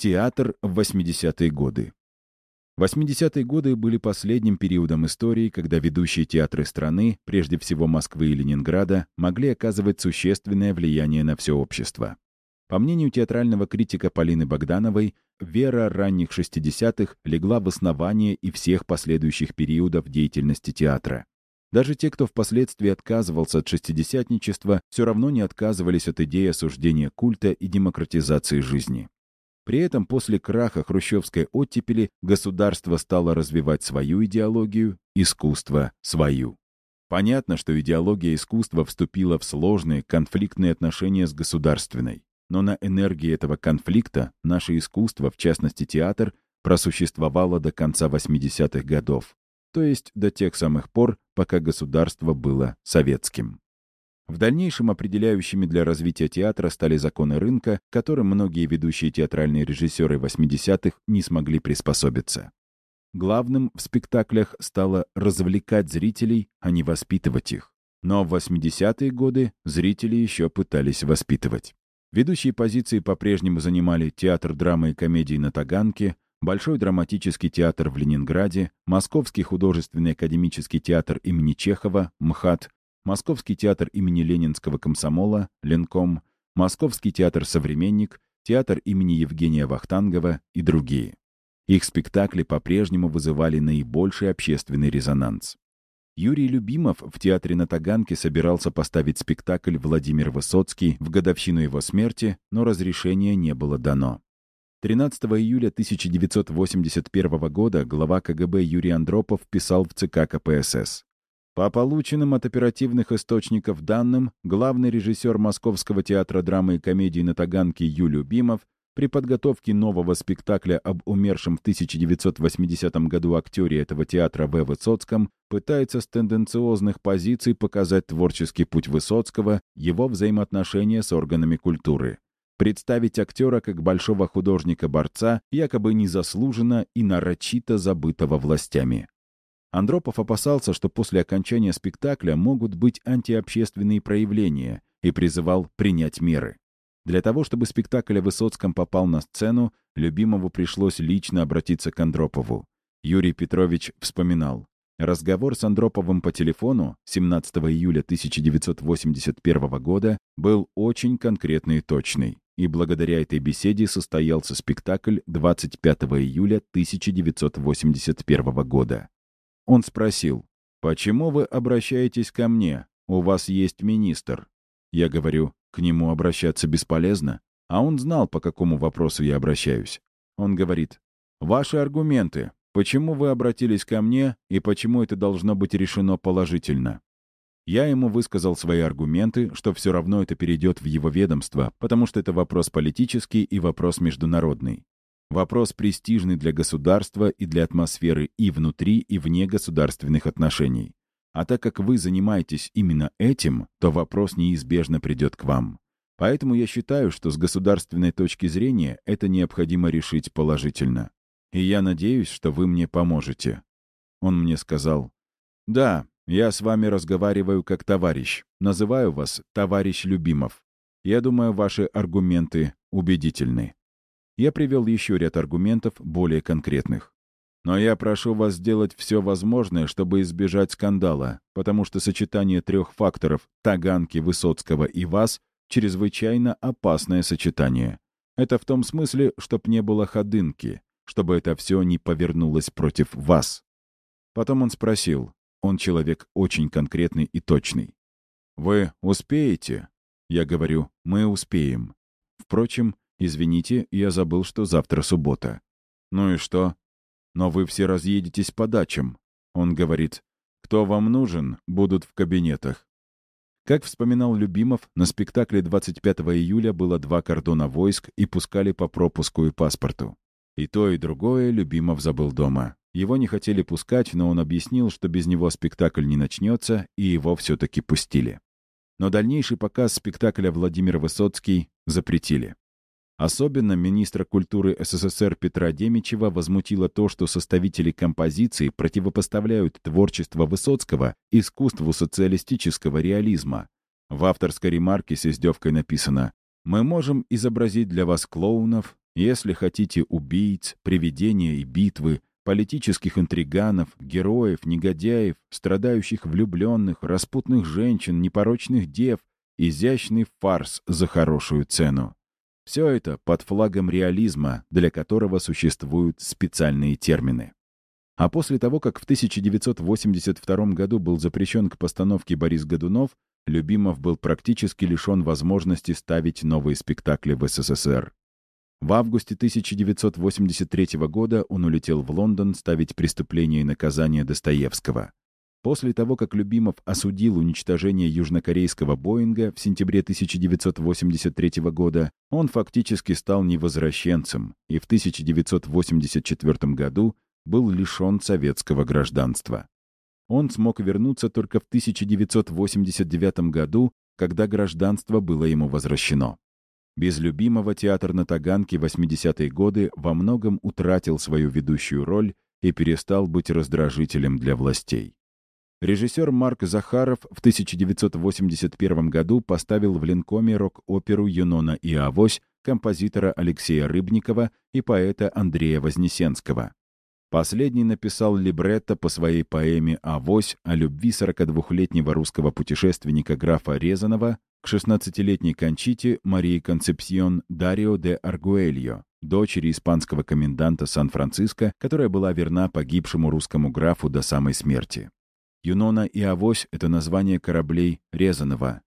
Театр в 80-е годы. 80-е годы были последним периодом истории, когда ведущие театры страны, прежде всего Москвы и Ленинграда, могли оказывать существенное влияние на все общество. По мнению театрального критика Полины Богдановой, вера ранних 60-х легла в основание и всех последующих периодов деятельности театра. Даже те, кто впоследствии отказывался от шестидесятничества, все равно не отказывались от идеи осуждения культа и демократизации жизни. При этом после краха хрущевской оттепели государство стало развивать свою идеологию, искусство — свою. Понятно, что идеология искусства вступила в сложные, конфликтные отношения с государственной. Но на энергии этого конфликта наше искусство, в частности театр, просуществовало до конца 80-х годов, то есть до тех самых пор, пока государство было советским. В дальнейшем определяющими для развития театра стали законы рынка, которым многие ведущие театральные режиссеры 80-х не смогли приспособиться. Главным в спектаклях стало развлекать зрителей, а не воспитывать их. Но в 80-е годы зрители еще пытались воспитывать. Ведущие позиции по-прежнему занимали театр драмы и комедии на Таганке, Большой драматический театр в Ленинграде, Московский художественный академический театр имени Чехова, МХАТ, Московский театр имени Ленинского комсомола, Ленком, Московский театр «Современник», театр имени Евгения Вахтангова и другие. Их спектакли по-прежнему вызывали наибольший общественный резонанс. Юрий Любимов в театре на Таганке собирался поставить спектакль «Владимир Высоцкий» в годовщину его смерти, но разрешения не было дано. 13 июля 1981 года глава КГБ Юрий Андропов писал в ЦК КПСС. По полученным от оперативных источников данным, главный режиссер Московского театра драмы и комедии на Таганке Ю. Любимов при подготовке нового спектакля об умершем в 1980 году актере этого театра В. Высоцком пытается с тенденциозных позиций показать творческий путь Высоцкого, его взаимоотношения с органами культуры. Представить актера как большого художника-борца, якобы незаслуженно и нарочито забытого властями. Андропов опасался, что после окончания спектакля могут быть антиобщественные проявления и призывал принять меры. Для того, чтобы спектакль о Высоцком попал на сцену, любимому пришлось лично обратиться к Андропову. Юрий Петрович вспоминал. Разговор с Андроповым по телефону 17 июля 1981 года был очень конкретный и точный, и благодаря этой беседе состоялся спектакль 25 июля 1981 года. Он спросил, «Почему вы обращаетесь ко мне? У вас есть министр». Я говорю, к нему обращаться бесполезно. А он знал, по какому вопросу я обращаюсь. Он говорит, «Ваши аргументы. Почему вы обратились ко мне и почему это должно быть решено положительно?» Я ему высказал свои аргументы, что все равно это перейдет в его ведомство, потому что это вопрос политический и вопрос международный. Вопрос престижный для государства и для атмосферы и внутри, и вне государственных отношений. А так как вы занимаетесь именно этим, то вопрос неизбежно придет к вам. Поэтому я считаю, что с государственной точки зрения это необходимо решить положительно. И я надеюсь, что вы мне поможете. Он мне сказал, «Да, я с вами разговариваю как товарищ. Называю вас товарищ Любимов. Я думаю, ваши аргументы убедительны». Я привел еще ряд аргументов, более конкретных. Но я прошу вас сделать все возможное, чтобы избежать скандала, потому что сочетание трех факторов — Таганки, Высоцкого и вас — чрезвычайно опасное сочетание. Это в том смысле, чтоб не было ходынки, чтобы это все не повернулось против вас. Потом он спросил, он человек очень конкретный и точный. «Вы успеете?» Я говорю, «Мы успеем». Впрочем, Извините, я забыл, что завтра суббота. Ну и что? Но вы все разъедетесь по дачам. Он говорит, кто вам нужен, будут в кабинетах. Как вспоминал Любимов, на спектакле 25 июля было два кордона войск и пускали по пропуску и паспорту. И то, и другое Любимов забыл дома. Его не хотели пускать, но он объяснил, что без него спектакль не начнется, и его все-таки пустили. Но дальнейший показ спектакля Владимир Высоцкий запретили. Особенно министра культуры СССР Петра Демичева возмутило то, что составители композиции противопоставляют творчество Высоцкого искусству социалистического реализма. В авторской ремарке с издевкой написано «Мы можем изобразить для вас клоунов, Если хотите убийц, привидения и битвы, политических интриганов, героев, негодяев, страдающих влюбленных, распутных женщин, непорочных дев, изящный фарс за хорошую цену. Все это под флагом реализма, для которого существуют специальные термины. А после того, как в 1982 году был запрещен к постановке Борис Годунов, Любимов был практически лишен возможности ставить новые спектакли в СССР. В августе 1983 года он улетел в Лондон ставить «Преступление и наказание» Достоевского. После того, как Любимов осудил уничтожение южнокорейского Боинга в сентябре 1983 года, он фактически стал невозвращенцем и в 1984 году был лишен советского гражданства. Он смог вернуться только в 1989 году, когда гражданство было ему возвращено. Без любимого театр на Таганке 80-е годы во многом утратил свою ведущую роль и перестал быть раздражителем для властей. Режиссер Марк Захаров в 1981 году поставил в Ленкоме рок-оперу «Юнона и Авось» композитора Алексея Рыбникова и поэта Андрея Вознесенского. Последний написал либретто по своей поэме «Авось» о любви 42-летнего русского путешественника графа Резанова к 16-летней Кончите Марии Концепсион Дарио де Аргуэльо, дочери испанского коменданта Сан-Франциско, которая была верна погибшему русскому графу до самой смерти. Юнона и Авось — это название кораблей Резанова.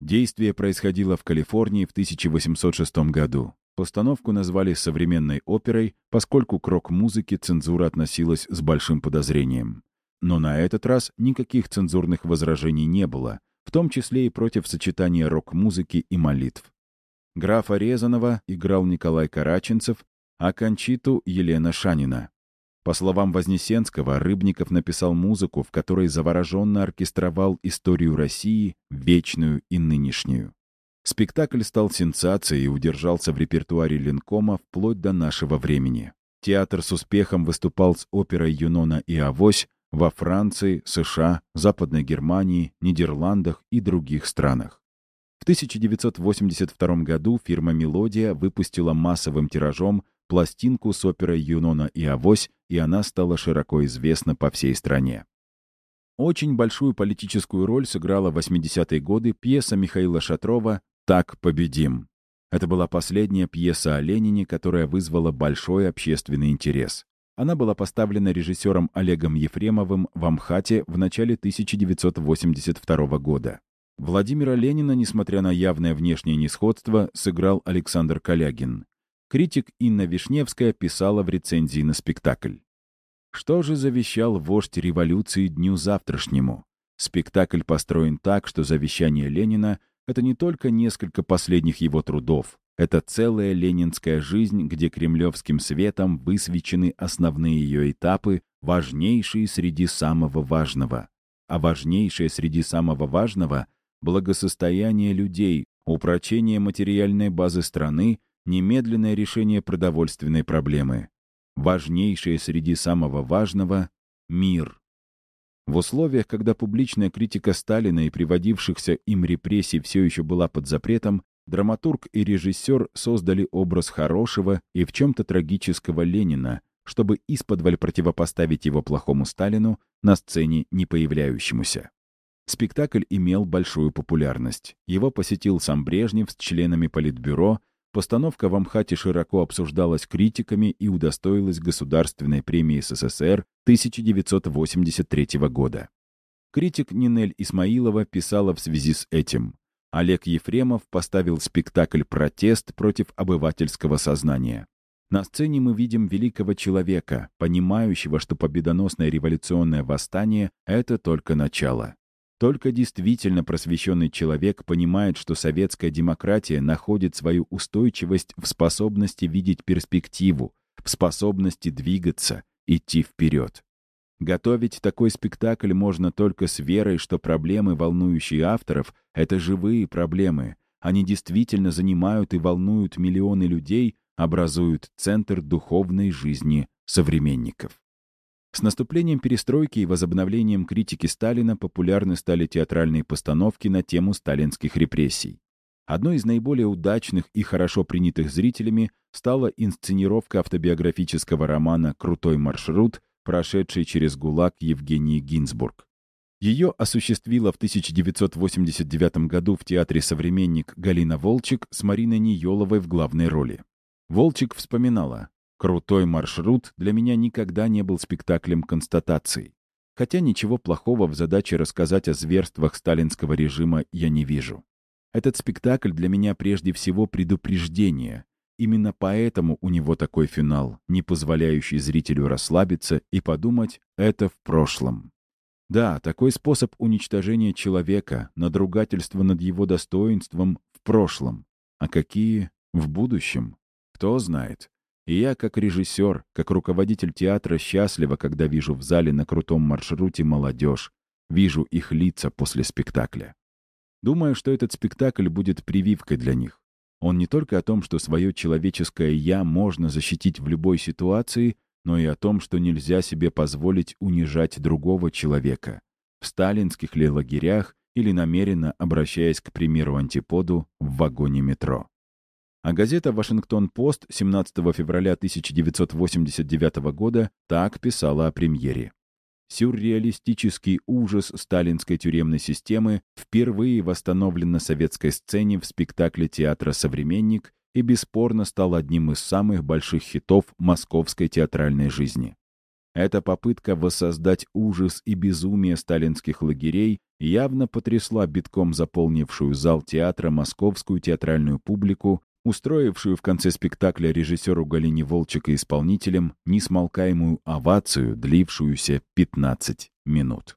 Действие происходило в Калифорнии в 1806 году. Постановку назвали современной оперой, поскольку к рок-музыке цензура относилась с большим подозрением. Но на этот раз никаких цензурных возражений не было, в том числе и против сочетания рок-музыки и молитв. Графа Резанова играл Николай Караченцев, а Кончиту — Елена Шанина. По словам Вознесенского, Рыбников написал музыку, в которой завороженно оркестровал историю России, вечную и нынешнюю. Спектакль стал сенсацией и удержался в репертуаре Ленкома вплоть до нашего времени. Театр с успехом выступал с оперой «Юнона и Авось» во Франции, США, Западной Германии, Нидерландах и других странах. В 1982 году фирма «Мелодия» выпустила массовым тиражом пластинку с оперой «Юнона и Авось», и она стала широко известна по всей стране. Очень большую политическую роль сыграла в 80-е годы пьеса Михаила Шатрова «Так победим». Это была последняя пьеса о Ленине, которая вызвала большой общественный интерес. Она была поставлена режиссером Олегом Ефремовым в Амхате в начале 1982 года. Владимира Ленина, несмотря на явное внешнее несходство, сыграл Александр Калягин. Критик Инна Вишневская писала в рецензии на спектакль. Что же завещал вождь революции дню завтрашнему? Спектакль построен так, что завещание Ленина это не только несколько последних его трудов, это целая ленинская жизнь, где кремлевским светом высвечены основные ее этапы, важнейшие среди самого важного. А важнейшее среди самого важного — благосостояние людей, упрочение материальной базы страны, немедленное решение продовольственной проблемы. Важнейшее среди самого важного — мир. В условиях, когда публичная критика Сталина и приводившихся им репрессий все еще была под запретом, драматург и режиссер создали образ хорошего и в чем-то трагического Ленина, чтобы исподволь противопоставить его плохому Сталину на сцене не появляющемуся. Спектакль имел большую популярность. Его посетил сам Брежнев с членами Политбюро, Постановка в Амхате широко обсуждалась критиками и удостоилась Государственной премии СССР 1983 года. Критик Нинель Исмаилова писала в связи с этим. Олег Ефремов поставил спектакль «Протест против обывательского сознания». На сцене мы видим великого человека, понимающего, что победоносное революционное восстание — это только начало. Только действительно просвещенный человек понимает, что советская демократия находит свою устойчивость в способности видеть перспективу, в способности двигаться, идти вперед. Готовить такой спектакль можно только с верой, что проблемы, волнующие авторов, — это живые проблемы. Они действительно занимают и волнуют миллионы людей, образуют центр духовной жизни современников. С наступлением перестройки и возобновлением критики Сталина популярны стали театральные постановки на тему сталинских репрессий. Одной из наиболее удачных и хорошо принятых зрителями стала инсценировка автобиографического романа «Крутой маршрут», прошедший через ГУЛАГ Евгении Гинзбург. Ее осуществила в 1989 году в Театре «Современник» Галина Волчек с Мариной Ниеловой в главной роли. Волчек вспоминала, «Крутой маршрут для меня никогда не был спектаклем констатаций. Хотя ничего плохого в задаче рассказать о зверствах сталинского режима я не вижу. Этот спектакль для меня прежде всего предупреждение. Именно поэтому у него такой финал, не позволяющий зрителю расслабиться и подумать «это в прошлом». Да, такой способ уничтожения человека, надругательство над его достоинством в прошлом. А какие в будущем? Кто знает. И я, как режиссер, как руководитель театра, счастлива, когда вижу в зале на крутом маршруте молодежь, вижу их лица после спектакля. Думаю, что этот спектакль будет прививкой для них. Он не только о том, что свое человеческое «я» можно защитить в любой ситуации, но и о том, что нельзя себе позволить унижать другого человека. В сталинских ли лагерях или намеренно обращаясь к примеру антиподу в вагоне метро. А газета «Вашингтон-Пост» 17 февраля 1989 года так писала о премьере. Сюрреалистический ужас сталинской тюремной системы впервые восстановлен на советской сцене в спектакле театра «Современник» и бесспорно стал одним из самых больших хитов московской театральной жизни. Эта попытка воссоздать ужас и безумие сталинских лагерей явно потрясла битком заполнившую зал театра московскую театральную публику устроившую в конце спектакля режиссеру Галине Волчек и исполнителям несмолкаемую овацию, длившуюся 15 минут.